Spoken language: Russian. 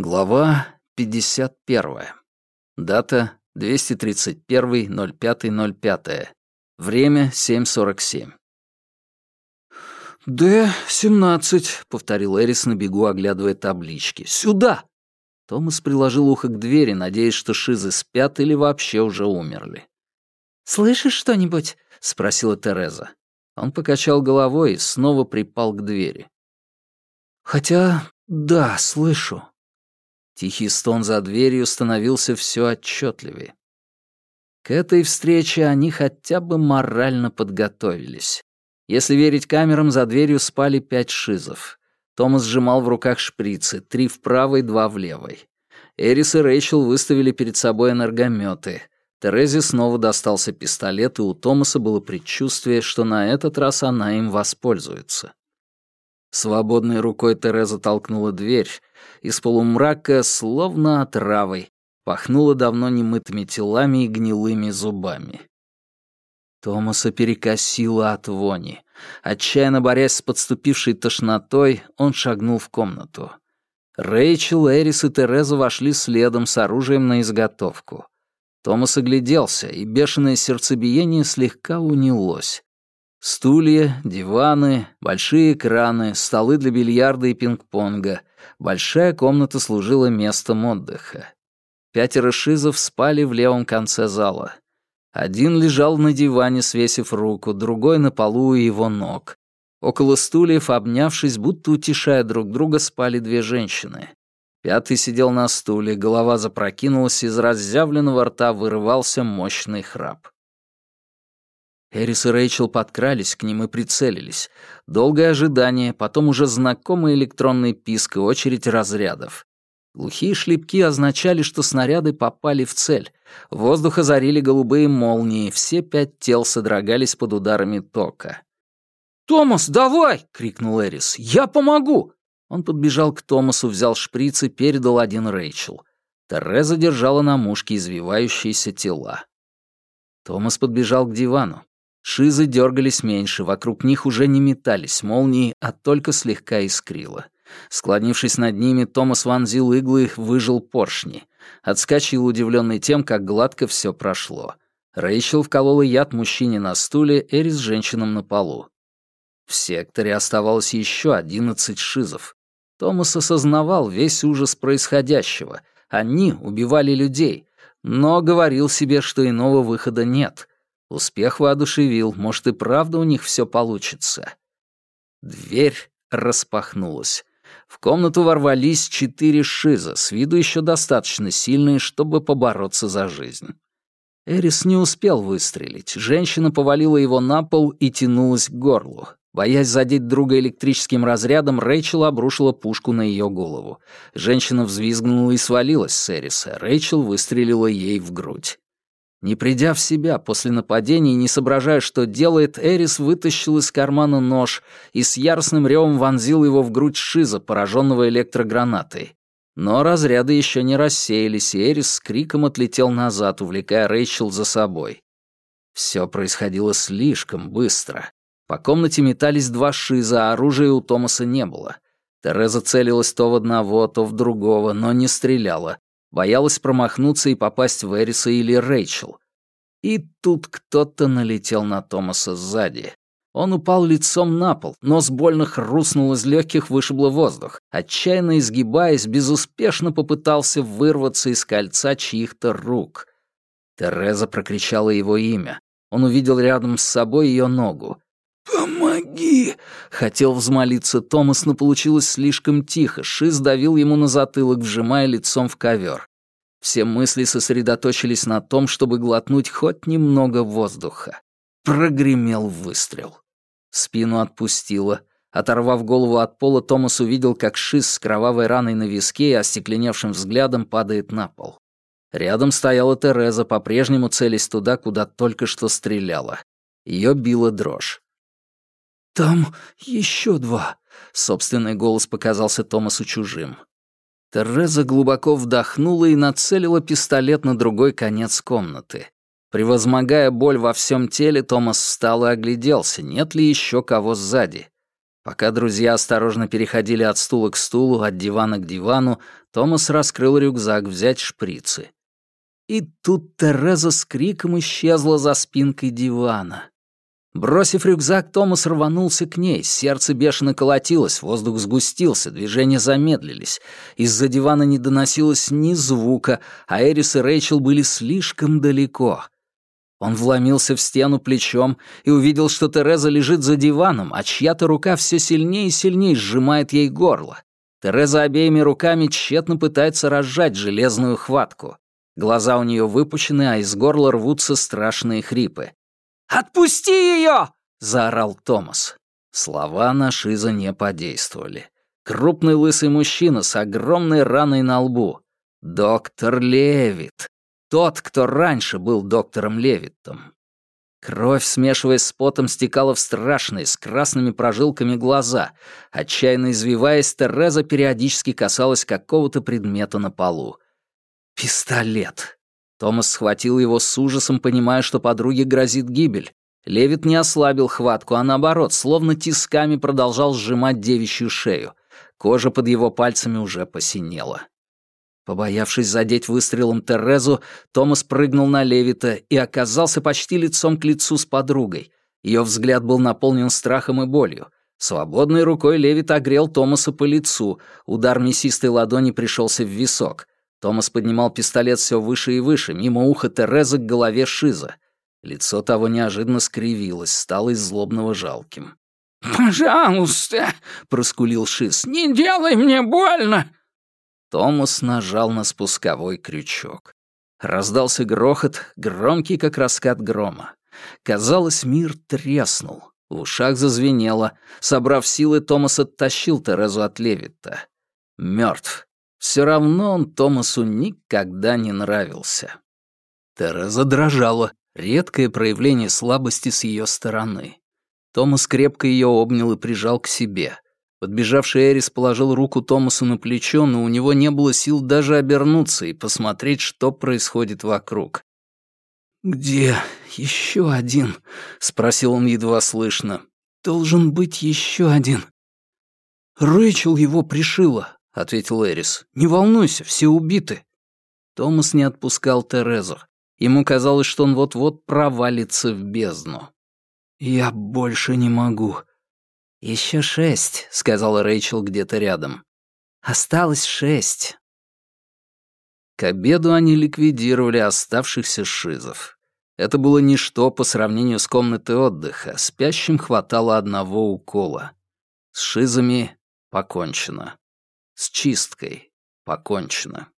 Глава 51. Дата 231.05.05. Время 7.47. «Д-17», — повторил Эрис на бегу, оглядывая таблички. «Сюда!» Томас приложил ухо к двери, надеясь, что шизы спят или вообще уже умерли. «Слышишь что-нибудь?» — спросила Тереза. Он покачал головой и снова припал к двери. «Хотя, да, слышу». Тихий стон за дверью становился все отчетливее. К этой встрече они хотя бы морально подготовились. Если верить камерам, за дверью спали пять шизов. Томас сжимал в руках шприцы, три в правой, два в левой. Эрис и Рэйчел выставили перед собой энергометы. Терезе снова достался пистолет, и у Томаса было предчувствие, что на этот раз она им воспользуется. Свободной рукой Тереза толкнула дверь. Из полумрака, словно отравой, пахнуло давно немытыми телами и гнилыми зубами. Томаса перекосило от вони. Отчаянно борясь с подступившей тошнотой, он шагнул в комнату. Рэйчел, Эрис и Тереза вошли следом с оружием на изготовку. Томас огляделся, и бешеное сердцебиение слегка унялось. Стулья, диваны, большие экраны, столы для бильярда и пинг-понга. Большая комната служила местом отдыха. Пятеро шизов спали в левом конце зала. Один лежал на диване, свесив руку, другой на полу у его ног. Около стульев, обнявшись, будто утешая друг друга, спали две женщины. Пятый сидел на стуле, голова запрокинулась, из разъявленного рта вырывался мощный храп. Эрис и Рэйчел подкрались к ним и прицелились. Долгое ожидание, потом уже знакомый электронный писк и очередь разрядов. Глухие шлепки означали, что снаряды попали в цель. Воздух озарили голубые молнии, все пять тел содрогались под ударами тока. «Томас, давай!» — крикнул Эрис. «Я помогу!» Он подбежал к Томасу, взял шприц и передал один Рэйчел. Тереза держала на мушке извивающиеся тела. Томас подбежал к дивану. Шизы дергались меньше, вокруг них уже не метались молнии, а только слегка искрило. Склонившись над ними, Томас вонзил иглы, выжил поршни. Отскочил, удивленный тем, как гладко все прошло. Рэйчел вколола яд мужчине на стуле, Эрис женщинам на полу. В секторе оставалось еще одиннадцать шизов. Томас осознавал весь ужас происходящего. Они убивали людей, но говорил себе, что иного выхода нет. Успех воодушевил, может и правда у них все получится. Дверь распахнулась. В комнату ворвались четыре шиза, с виду еще достаточно сильные, чтобы побороться за жизнь. Эрис не успел выстрелить. Женщина повалила его на пол и тянулась к горлу. Боясь задеть друга электрическим разрядом, Рэйчел обрушила пушку на ее голову. Женщина взвизгнула и свалилась с Эриса. Рэйчел выстрелила ей в грудь. Не придя в себя после нападения и не соображая, что делает, Эрис вытащил из кармана нож и с яростным ревом вонзил его в грудь Шиза, пораженного электрогранатой. Но разряды еще не рассеялись, и Эрис с криком отлетел назад, увлекая Рэйчел за собой. Все происходило слишком быстро. По комнате метались два Шиза, а оружия у Томаса не было. Тереза целилась то в одного, то в другого, но не стреляла, Боялась промахнуться и попасть в Эриса или Рэйчел. И тут кто-то налетел на Томаса сзади. Он упал лицом на пол, нос больно хрустнул из легких, вышибло воздух. Отчаянно изгибаясь, безуспешно попытался вырваться из кольца чьих-то рук. Тереза прокричала его имя. Он увидел рядом с собой ее ногу. «Помоги!» — хотел взмолиться Томас, но получилось слишком тихо. Шиз давил ему на затылок, вжимая лицом в ковер. Все мысли сосредоточились на том, чтобы глотнуть хоть немного воздуха. Прогремел выстрел. Спину отпустило. Оторвав голову от пола, Томас увидел, как Шиз с кровавой раной на виске и остекленевшим взглядом падает на пол. Рядом стояла Тереза, по-прежнему целясь туда, куда только что стреляла. Ее била дрожь. «Там еще два», — собственный голос показался Томасу чужим. Тереза глубоко вдохнула и нацелила пистолет на другой конец комнаты. Превозмогая боль во всем теле, Томас встал и огляделся, нет ли еще кого сзади. Пока друзья осторожно переходили от стула к стулу, от дивана к дивану, Томас раскрыл рюкзак взять шприцы. И тут Тереза с криком исчезла за спинкой дивана. Бросив рюкзак, Томас рванулся к ней, сердце бешено колотилось, воздух сгустился, движения замедлились. Из-за дивана не доносилось ни звука, а Эрис и Рэйчел были слишком далеко — он вломился в стену плечом и увидел, что Тереза лежит за диваном, а чья-то рука все сильнее и сильнее сжимает ей горло. Тереза обеими руками тщетно пытается разжать железную хватку. Глаза у нее выпучены, а из горла рвутся страшные хрипы. «Отпусти ее!» — заорал Томас. Слова на Шиза не подействовали. Крупный лысый мужчина с огромной раной на лбу. Доктор Левит. Тот, кто раньше был доктором Левиттом. Кровь, смешиваясь с потом, стекала в страшные, с красными прожилками глаза. Отчаянно извиваясь, Тереза периодически касалась какого-то предмета на полу. Пистолет. Томас схватил его с ужасом, понимая, что подруге грозит гибель. Левит не ослабил хватку, а наоборот, словно тисками продолжал сжимать девичью шею. Кожа под его пальцами уже посинела. Побоявшись задеть выстрелом Терезу, Томас прыгнул на Левита и оказался почти лицом к лицу с подругой. Ее взгляд был наполнен страхом и болью. Свободной рукой Левит огрел Томаса по лицу, удар мясистой ладони пришелся в висок. Томас поднимал пистолет все выше и выше, мимо уха Терезы к голове Шиза. Лицо того неожиданно скривилось, стало из злобного жалким. «Пожалуйста!» — проскулил Шиз. «Не делай мне больно!» Томас нажал на спусковой крючок. Раздался грохот, громкий, как раскат грома. Казалось, мир треснул. В ушах зазвенело. Собрав силы, Томас оттащил Терезу от Левита. Мертв. Все равно он Томасу никогда не нравился. Тереза дрожала. Редкое проявление слабости с ее стороны. Томас крепко ее обнял и прижал к себе — Подбежавший Эрис положил руку Томасу на плечо, но у него не было сил даже обернуться и посмотреть, что происходит вокруг. «Где еще один?» — спросил он едва слышно. «Должен быть еще один». «Рэйчел его пришила», — ответил Эрис. «Не волнуйся, все убиты». Томас не отпускал Терезу. Ему казалось, что он вот-вот провалится в бездну. «Я больше не могу», «Еще шесть», — сказала Рэйчел где-то рядом. «Осталось шесть». К обеду они ликвидировали оставшихся шизов. Это было ничто по сравнению с комнатой отдыха. Спящим хватало одного укола. С шизами покончено. С чисткой покончено.